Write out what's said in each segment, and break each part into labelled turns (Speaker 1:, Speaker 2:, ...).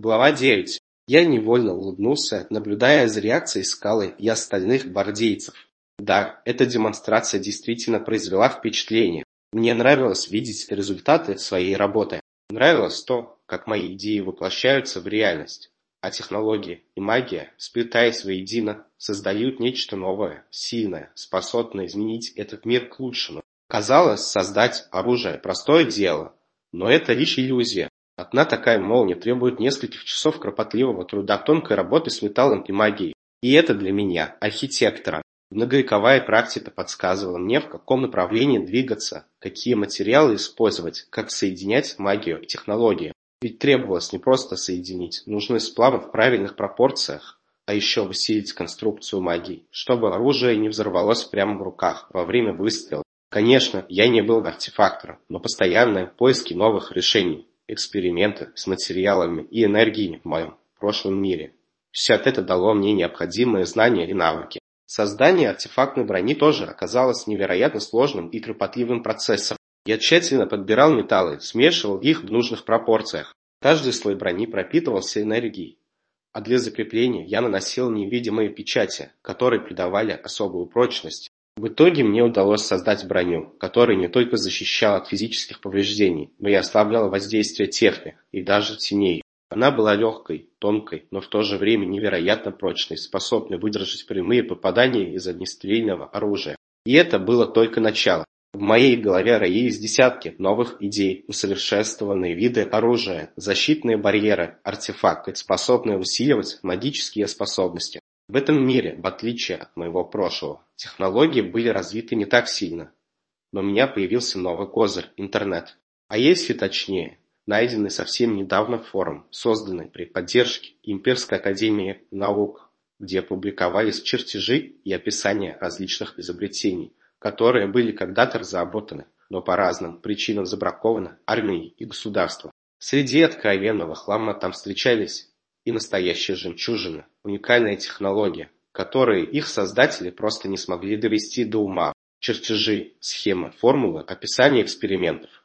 Speaker 1: Глава 9. Я невольно улыбнулся, наблюдая за реакцией скалы и остальных гвардейцев. Да, эта демонстрация действительно произвела впечатление. Мне нравилось видеть результаты своей работы. Нравилось то, как мои идеи воплощаются в реальность. А технологии и магия, сплетаясь воедино, создают нечто новое, сильное, способное изменить этот мир к лучшему. Казалось, создать оружие – простое дело, но это лишь иллюзия. Одна такая молния требует нескольких часов кропотливого труда, тонкой работы с металлом и магией. И это для меня, архитектора. Многовековая практика подсказывала мне, в каком направлении двигаться, какие материалы использовать, как соединять магию и технологии. Ведь требовалось не просто соединить, нужны сплавы в правильных пропорциях, а еще усилить конструкцию магии, чтобы оружие не взорвалось прямо в руках во время выстрела. Конечно, я не был артефактором, но постоянные поиски новых решений, эксперименты с материалами и энергией в моем прошлом мире. Все это дало мне необходимые знания и навыки. Создание артефактной брони тоже оказалось невероятно сложным и кропотливым процессом. Я тщательно подбирал металлы, смешивал их в нужных пропорциях. Каждый слой брони пропитывался энергией. А для закрепления я наносил невидимые печати, которые придавали особую прочность. В итоге мне удалось создать броню, которая не только защищала от физических повреждений, но и ослабляла воздействие техник и даже теней. Она была легкой, тонкой, но в то же время невероятно прочной, способной выдержать прямые попадания из огнестрельного оружия. И это было только начало. В моей голове роились десятки новых идей, усовершенствованные виды оружия, защитные барьеры, артефакты, способные усиливать магические способности. В этом мире, в отличие от моего прошлого, технологии были развиты не так сильно. Но у меня появился новый козырь – интернет. А если точнее, найденный совсем недавно форум, созданный при поддержке Имперской Академии Наук, где публиковались чертежи и описания различных изобретений, которые были когда-то разработаны, но по разным причинам забракованы армией и государством. Среди откровенного хлама там встречались и настоящие жемчужины, уникальная технология, которые их создатели просто не смогли довести до ума. Чертежи, схемы, формулы, описание экспериментов.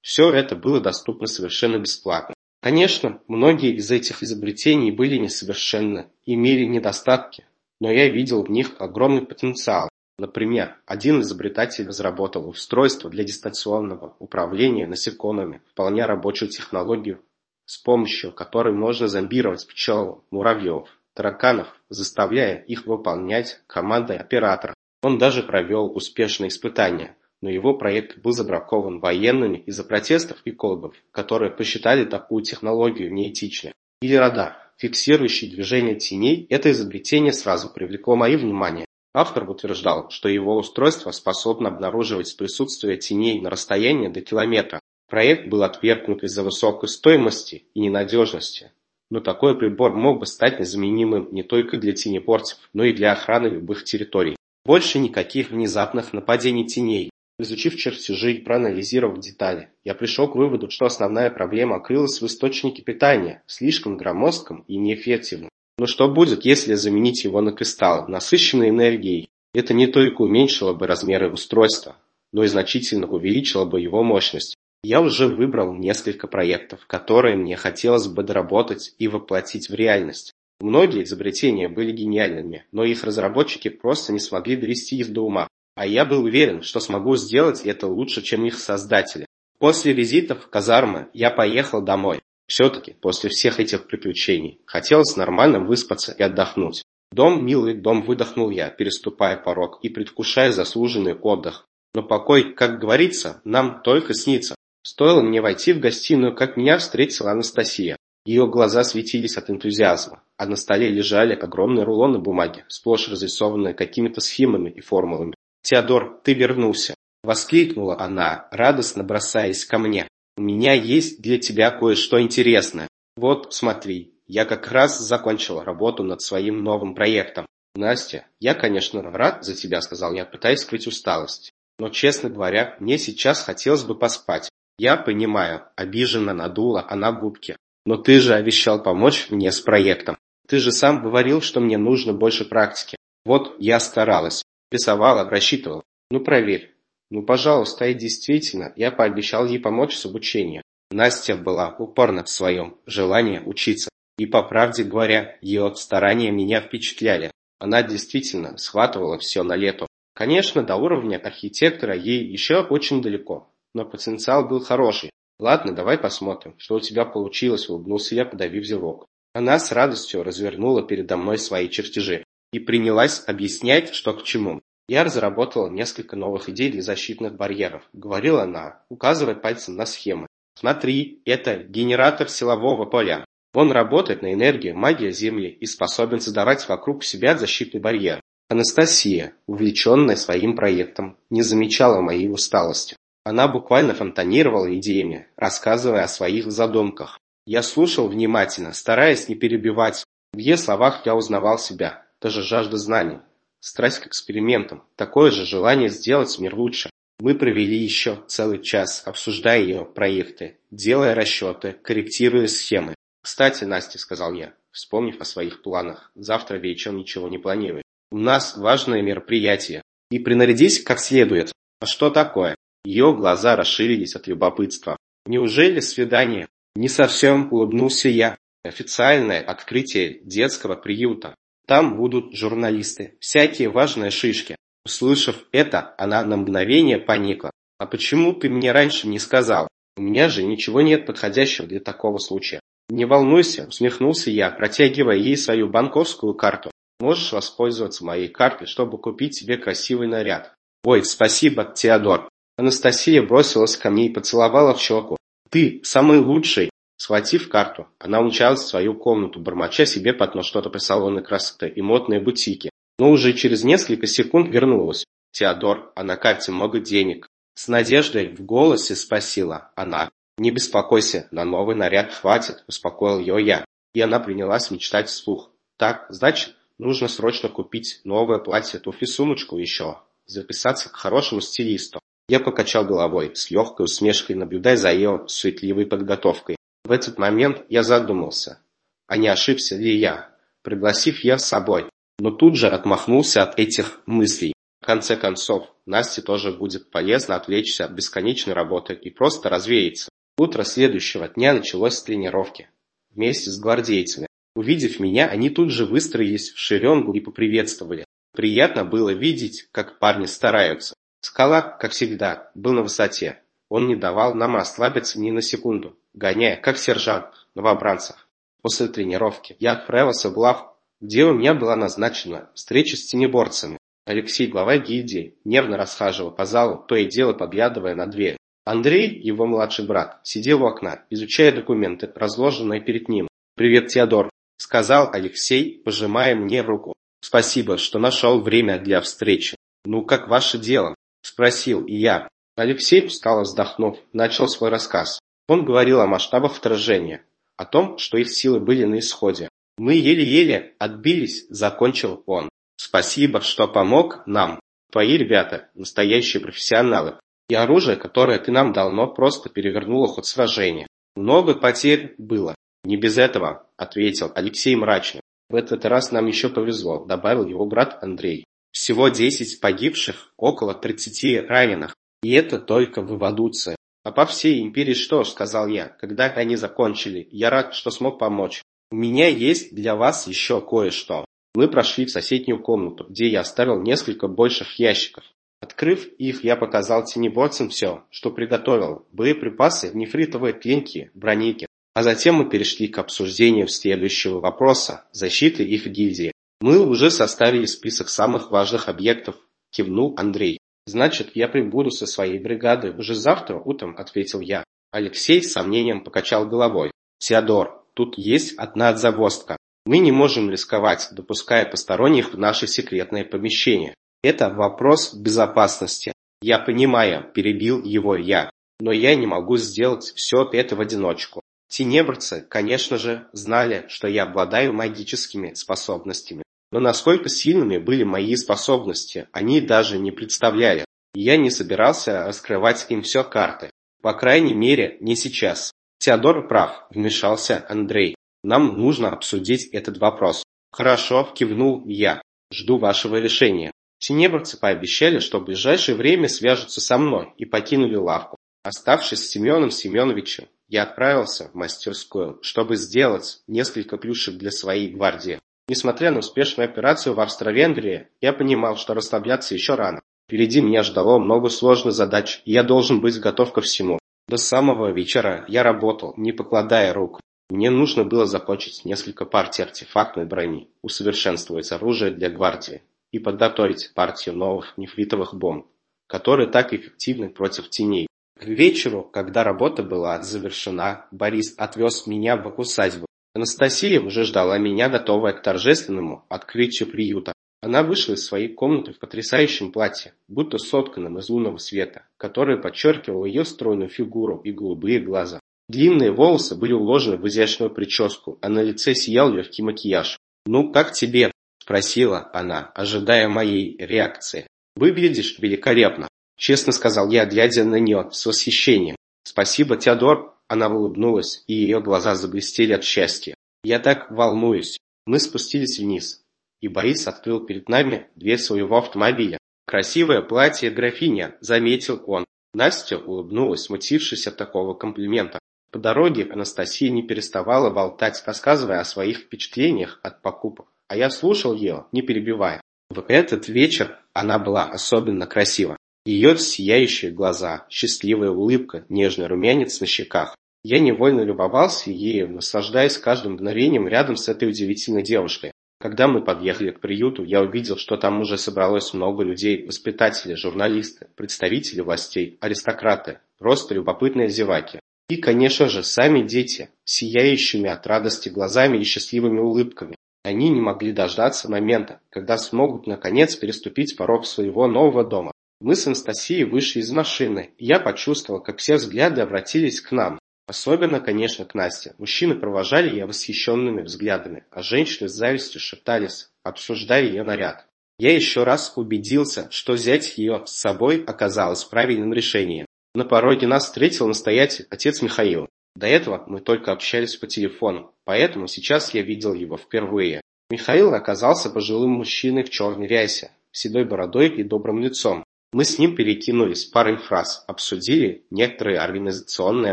Speaker 1: Все это было доступно совершенно бесплатно. Конечно, многие из этих изобретений были несовершенны, имели недостатки, но я видел в них огромный потенциал. Например, один изобретатель разработал устройство для дистанционного управления насекомыми, вполне рабочую технологию, с помощью которой можно зомбировать пчел, муравьев, тараканов, заставляя их выполнять команды оператора. Он даже провел успешные испытания, но его проект был забракован военными из-за протестов экологов, которые посчитали такую технологию неэтичной. Или радар, фиксирующий движение теней, это изобретение сразу привлекло мое внимание. Автор утверждал, что его устройство способно обнаруживать присутствие теней на расстоянии до километра, Проект был отвергнут из-за высокой стоимости и ненадежности, но такой прибор мог бы стать незаменимым не только для тенепорцев, но и для охраны любых территорий. Больше никаких внезапных нападений теней. Изучив чертежи и проанализировав детали, я пришел к выводу, что основная проблема крылась в источнике питания, слишком громоздком и неэффективном. Но что будет, если заменить его на кристалл, насыщенный энергией? Это не только уменьшило бы размеры устройства, но и значительно увеличило бы его мощность. Я уже выбрал несколько проектов, которые мне хотелось бы доработать и воплотить в реальность. Многие изобретения были гениальными, но их разработчики просто не смогли довести их до ума. А я был уверен, что смогу сделать это лучше, чем их создатели. После визитов в казармы я поехал домой. Все-таки после всех этих приключений хотелось нормально выспаться и отдохнуть. Дом, милый дом, выдохнул я, переступая порог и предвкушая заслуженный отдых. Но покой, как говорится, нам только снится. Стоило мне войти в гостиную, как меня встретила Анастасия. Ее глаза светились от энтузиазма, а на столе лежали огромные рулоны бумаги, сплошь разрисованные какими-то схемами и формулами. «Теодор, ты вернулся!» – воскликнула она, радостно бросаясь ко мне. «У меня есть для тебя кое-что интересное. Вот, смотри, я как раз закончила работу над своим новым проектом. Настя, я, конечно, рад за тебя, сказал я, пытаясь скрыть усталость. Но, честно говоря, мне сейчас хотелось бы поспать. Я понимаю, обиженно надула она губки. Но ты же обещал помочь мне с проектом. Ты же сам говорил, что мне нужно больше практики. Вот я старалась, рисовала, рассчитывала. Ну проверь. Ну пожалуйста, и действительно, я пообещал ей помочь с обучением. Настя была упорна в своем желании учиться. И, по правде говоря, ее старания меня впечатляли. Она действительно схватывала все на лету. Конечно, до уровня архитектора ей еще очень далеко, но потенциал был хороший. Ладно, давай посмотрим, что у тебя получилось, улыбнулся я, подавив зевок. Она с радостью развернула передо мной свои чертежи и принялась объяснять, что к чему. Я разработала несколько новых идей для защитных барьеров, говорила она, указывая пальцем на схемы. Смотри, это генератор силового поля. Он работает на энергию магии Земли и способен создавать вокруг себя защитный барьер. Анастасия, увлеченная своим проектом, не замечала моей усталости. Она буквально фонтанировала идеями, рассказывая о своих задумках. Я слушал внимательно, стараясь не перебивать. В ее словах я узнавал себя, даже жажда знаний. Страсть к экспериментам, такое же желание сделать мир лучше. Мы провели еще целый час, обсуждая ее проекты, делая расчеты, корректируя схемы. «Кстати, Настя», — сказал я, вспомнив о своих планах, «завтра вечером ничего не планирую. У нас важное мероприятие. И принарядись как следует. А что такое?» Ее глаза расширились от любопытства. «Неужели свидание?» Не совсем улыбнулся я. Официальное открытие детского приюта. Там будут журналисты, всякие важные шишки. Услышав это, она на мгновение поникла. «А почему ты мне раньше не сказал? У меня же ничего нет подходящего для такого случая». «Не волнуйся», – усмехнулся я, протягивая ей свою банковскую карту. «Можешь воспользоваться моей картой, чтобы купить себе красивый наряд». «Ой, спасибо, Теодор». Анастасия бросилась ко мне и поцеловала в щеку. «Ты самый лучший!» Схватив карту, она умчалась в свою комнату, бормоча себе под нос что-то про салоны красоты и модные бутики. Но уже через несколько секунд вернулась. «Теодор, а на карте много денег». С надеждой в голосе спросила она. «Не беспокойся, на новый наряд хватит», – успокоил ее я. И она принялась мечтать вслух. «Так, значит, нужно срочно купить новое платье, туфли, сумочку еще. Записаться к хорошему стилисту». Я покачал головой, с легкой усмешкой наблюдая за ее суетливой подготовкой. В этот момент я задумался, а не ошибся ли я, пригласив ее с собой. Но тут же отмахнулся от этих мыслей. В конце концов, Насте тоже будет полезно отвлечься от бесконечной работы и просто развеяться. Утро следующего дня началось с тренировки. Вместе с гвардейцами. Увидев меня, они тут же выстроились в шеренгу и поприветствовали. Приятно было видеть, как парни стараются. Скала, как всегда, был на высоте. Он не давал нам расслабиться ни на секунду гоняя, как сержант, новобранцев. После тренировки я отправился в лавку, где у меня была назначена встреча с тенеборцами. Алексей, глава гильдии, нервно расхаживал по залу, то и дело подглядывая на дверь. Андрей, его младший брат, сидел у окна, изучая документы, разложенные перед ним. «Привет, Теодор», — сказал Алексей, пожимая мне руку. «Спасибо, что нашел время для встречи. Ну, как ваше дело?» — спросил и я. Алексей, устало вздохнув, начал свой рассказ. Он говорил о масштабах вторжения, о том, что их силы были на исходе. «Мы еле-еле отбились», – закончил он. «Спасибо, что помог нам. Твои ребята – настоящие профессионалы. И оружие, которое ты нам дал, но просто перевернуло ход сражения. Много потерь было. Не без этого», – ответил Алексей мрачно. «В этот раз нам еще повезло», – добавил его брат Андрей. «Всего десять погибших, около тридцати раненых. И это только в эволюции. «А по всей империи что?» – сказал я, когда они закончили. «Я рад, что смог помочь. У меня есть для вас еще кое-что». Мы прошли в соседнюю комнату, где я оставил несколько больших ящиков. Открыв их, я показал тенеборцам все, что приготовил. Боеприпасы, нефритовые клинки, броники. А затем мы перешли к обсуждению следующего вопроса – защиты их гильдии. Мы уже составили список самых важных объектов, кивнул Андрей. «Значит, я прибуду со своей бригадой уже завтра утром», – ответил я. Алексей с сомнением покачал головой. «Теодор, тут есть одна загвоздка. Мы не можем рисковать, допуская посторонних в наше секретное помещение. Это вопрос безопасности. Я понимаю, перебил его я, но я не могу сделать все это в одиночку. Тенебрцы, конечно же, знали, что я обладаю магическими способностями, но насколько сильными были мои способности, они даже не представляли. Я не собирался раскрывать им все карты. По крайней мере, не сейчас. Теодор прав, вмешался Андрей. Нам нужно обсудить этот вопрос. Хорошо, кивнул я. Жду вашего решения. Тенебрцы пообещали, что в ближайшее время свяжутся со мной и покинули лавку. Оставшись с Семеном Семеновичем, я отправился в мастерскую, чтобы сделать несколько плюшек для своей гвардии. Несмотря на успешную операцию в Австро-Венгрии, я понимал, что расслабляться еще рано. Впереди меня ждало много сложных задач, и я должен быть готов ко всему. До самого вечера я работал, не покладая рук. Мне нужно было закончить несколько партий артефактной брони, усовершенствовать оружие для гвардии и подготовить партию новых нефритовых бомб, которые так эффективны против теней. К вечеру, когда работа была завершена, Борис отвез меня в усадьбу. Анастасия уже ждала меня, готовая к торжественному открытию приюта. Она вышла из своей комнаты в потрясающем платье, будто сотканном из лунного света, которое подчеркивало ее стройную фигуру и голубые глаза. Длинные волосы были уложены в изящную прическу, а на лице сиял легкий макияж. «Ну, как тебе?» – спросила она, ожидая моей реакции. «Выглядишь великолепно», – честно сказал я, глядя на нее с восхищением. «Спасибо, Теодор!» – она улыбнулась, и ее глаза заблестели от счастья. «Я так волнуюсь!» Мы спустились вниз, и Борис открыл перед нами дверь своего автомобиля. «Красивое платье графиня», – заметил он. Настя улыбнулась, смутившись от такого комплимента. По дороге Анастасия не переставала болтать, рассказывая о своих впечатлениях от покупок, а я слушал ее, не перебивая. В этот вечер она была особенно красива. Ее сияющие глаза, счастливая улыбка, нежный румянец на щеках. Я невольно любовался ею, наслаждаясь каждым мгновением рядом с этой удивительной девушкой. Когда мы подъехали к приюту, я увидел, что там уже собралось много людей, воспитатели, журналисты, представители властей, аристократы, просто любопытные зеваки. И, конечно же, сами дети, сияющими от радости глазами и счастливыми улыбками. Они не могли дождаться момента, когда смогут наконец переступить порог своего нового дома. Мы с Анастасией вышли из машины, и я почувствовал, как все взгляды обратились к нам. Особенно, конечно, к Насте. Мужчины провожали ее восхищенными взглядами, а женщины с завистью шептались, обсуждая ее наряд. Я еще раз убедился, что взять ее с собой оказалось правильным решением. На пороге нас встретил настоятель, отец Михаил. До этого мы только общались по телефону, поэтому сейчас я видел его впервые. Михаил оказался пожилым мужчиной в черной рясе, седой бородой и добрым лицом. Мы с ним перекинулись парой фраз, обсудили некоторые организационные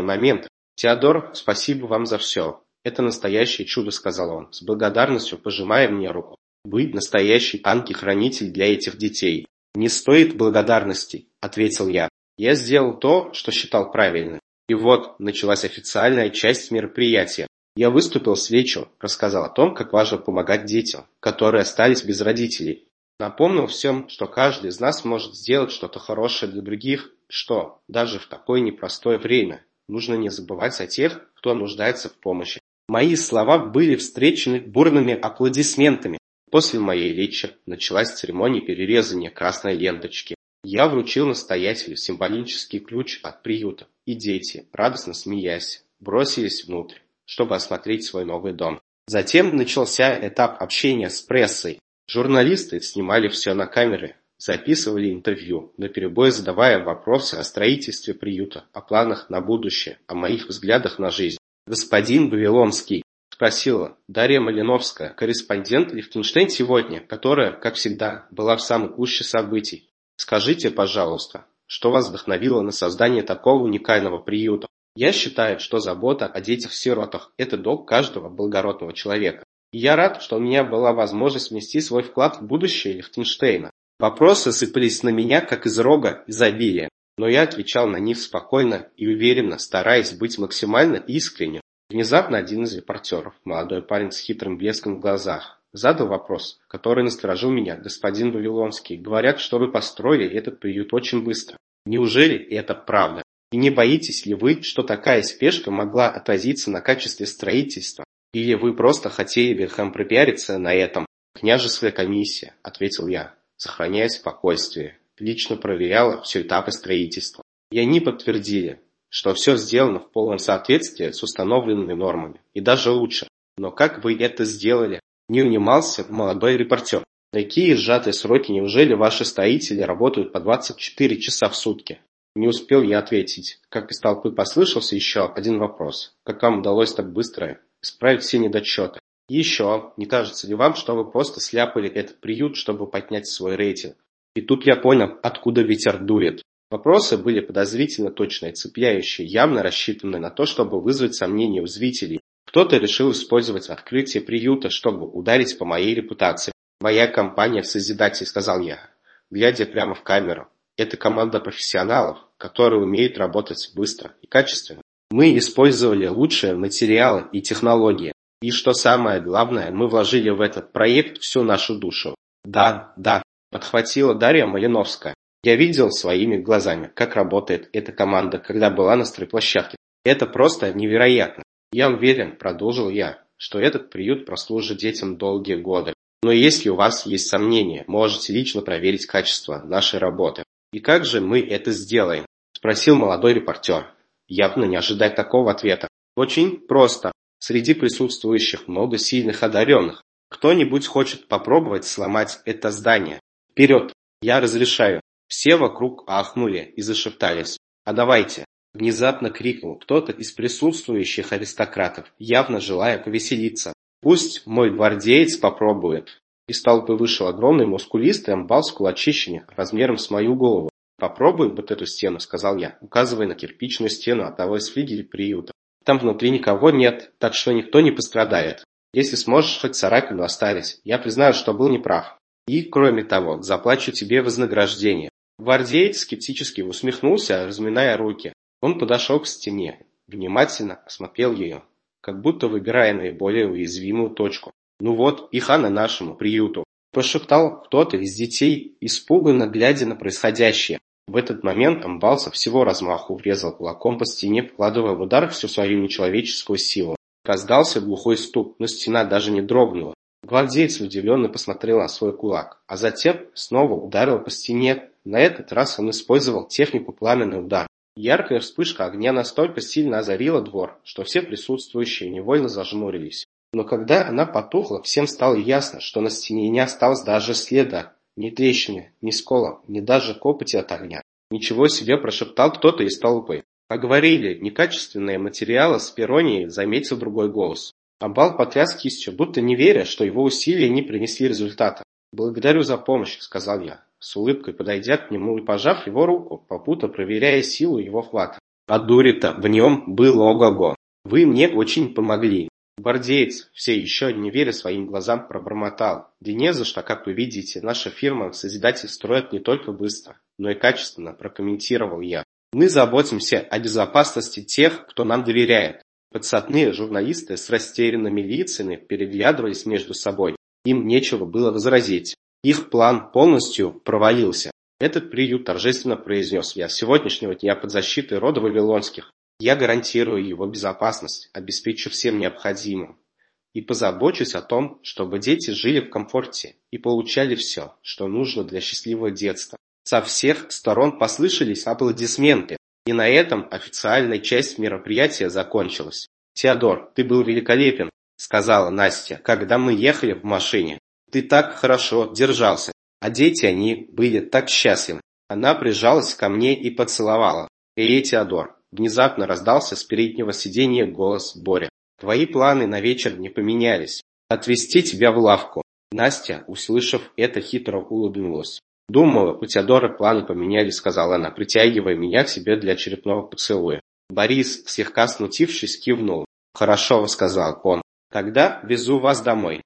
Speaker 1: моменты. «Теодор, спасибо вам за все. Это настоящее чудо», — сказал он, с благодарностью пожимая мне руку. «Вы настоящий ангел-хранитель для этих детей». «Не стоит благодарности», — ответил я. Я сделал то, что считал правильным. И вот началась официальная часть мероприятия. Я выступил с речью, рассказал о том, как важно помогать детям, которые остались без родителей. Напомнил всем, что каждый из нас может сделать что-то хорошее для других, что даже в такое непростое время нужно не забывать о тех, кто нуждается в помощи. Мои слова были встречены бурными аплодисментами. После моей речи началась церемония перерезания красной ленточки. Я вручил настоятелю символический ключ от приюта, и дети, радостно смеясь, бросились внутрь, чтобы осмотреть свой новый дом. Затем начался этап общения с прессой. Журналисты снимали все на камеры, записывали интервью, наперебой задавая вопросы о строительстве приюта, о планах на будущее, о моих взглядах на жизнь. «Господин Вавилонский», – спросила Дарья Малиновская, корреспондент Лихтенштейн сегодня, которая, как всегда, была в самой гуще событий. Скажите, пожалуйста, что вас вдохновило на создание такого уникального приюта? Я считаю, что забота о детях-сиротах – это долг каждого благородного человека. И я рад, что у меня была возможность внести свой вклад в будущее Лихтенштейна. Вопросы сыпались на меня, как из рога изобилия, но я отвечал на них спокойно и уверенно, стараясь быть максимально искренним. Внезапно один из репортеров, молодой парень с хитрым блеском в глазах, Задал вопрос, который насторожил меня, господин Вавилонский. Говорят, что вы построили этот приют очень быстро. Неужели это правда? И не боитесь ли вы, что такая спешка могла отразиться на качестве строительства? Или вы просто хотели верхом пропиариться на этом? Княжеская комиссия, ответил я, сохраняя спокойствие. Лично проверяла все этапы строительства. И они подтвердили, что все сделано в полном соответствии с установленными нормами. И даже лучше. Но как вы это сделали? Не унимался молодой репортер. Такие сжатые сроки, неужели ваши строители работают по 24 часа в сутки? Не успел я ответить, как из толпы послышался еще один вопрос. Как вам удалось так быстро исправить все недочеты? Еще, не кажется ли вам, что вы просто сляпали этот приют, чтобы поднять свой рейтинг? И тут я понял, откуда ветер дует. Вопросы были подозрительно точные, цепляющие, явно рассчитанные на то, чтобы вызвать сомнения у зрителей. Кто-то решил использовать открытие приюта, чтобы ударить по моей репутации. «Моя компания в Созидателе», — сказал я, глядя прямо в камеру. «Это команда профессионалов, которые умеют работать быстро и качественно. Мы использовали лучшие материалы и технологии. И что самое главное, мы вложили в этот проект всю нашу душу. Да, да, подхватила Дарья Малиновская. Я видел своими глазами, как работает эта команда, когда была на стройплощадке. Это просто невероятно. Я уверен, продолжил я, что этот приют прослужит детям долгие годы. Но если у вас есть сомнения, можете лично проверить качество нашей работы. И как же мы это сделаем? Спросил молодой репортер явно не ожидая такого ответа. Очень просто. Среди присутствующих много сильных одаренных. Кто-нибудь хочет попробовать сломать это здание. Вперед! Я разрешаю. Все вокруг ахнули и зашептались. А давайте! Внезапно крикнул кто-то из присутствующих аристократов, явно желая повеселиться. Пусть мой гвардеец попробует. Из толпы вышел огромный мускулистый амбал с кулачищами размером с мою голову. «Попробуй вот эту стену», — сказал я, указывая на кирпичную стену одного из флигелей приюта. «Там внутри никого нет, так что никто не пострадает. Если сможешь хоть царапину оставить, я признаю, что был неправ. И, кроме того, заплачу тебе вознаграждение». Гвардеец скептически усмехнулся, разминая руки. Он подошел к стене, внимательно осмотрел ее, как будто выбирая наиболее уязвимую точку. «Ну вот, и хана нашему приюту», – прошептал кто-то из детей, испуганно глядя на происходящее. В этот момент амбал со всего размаху врезал кулаком по стене, вкладывая в удар всю свою нечеловеческую силу. Раздался глухой стук, но стена даже не дрогнула. Гвардеец удивленно посмотрел на свой кулак, а затем снова ударил по стене. На этот раз он использовал технику пламенный удар. Яркая вспышка огня настолько сильно озарила двор, что все присутствующие невольно зажмурились. Но когда она потухла, всем стало ясно, что на стене не осталось даже следа ни трещины, ни скола, ни даже копоти от огня. Ничего себе прошептал кто-то из толпы. Поговорили, некачественные материалы с перонией, заметил другой голос. Амбал потряс кистью, будто не веря, что его усилия не принесли результата. «Благодарю за помощь», — сказал я, с улыбкой подойдя к нему и пожав его руку, попутно проверяя силу его хвата. А дури-то в нем было ого-го. Вы мне очень помогли. Гвардеец, все еще не веря своим глазам, пробормотал. Да не за что, как вы видите, наша фирма Созидатель строит не только быстро, но и качественно, прокомментировал я. Мы заботимся о безопасности тех, кто нам доверяет. Подсадные журналисты с растерянными лицами переглядывались между собой. Им нечего было возразить. Их план полностью провалился. Этот приют торжественно произнес я с сегодняшнего дня под защитой рода Вавилонских. Я гарантирую его безопасность, обеспечу всем необходимым. И позабочусь о том, чтобы дети жили в комфорте и получали все, что нужно для счастливого детства. Со всех сторон послышались аплодисменты, и на этом официальная часть мероприятия закончилась. «Теодор, ты был великолепен», — сказала Настя, когда мы ехали в машине. «Ты так хорошо держался, а дети, они были так счастливы». Она прижалась ко мне и поцеловала. «Эй, Теодор, Внезапно раздался с переднего сиденья голос Боря. «Твои планы на вечер не поменялись. Отвезти тебя в лавку». Настя, услышав это, хитро улыбнулась. «Думаю, у Теодора планы поменялись», — сказала она, притягивая меня к себе для очередного поцелуя. Борис, слегка смутившись, кивнул. «Хорошо», — сказал он. «Тогда везу вас домой.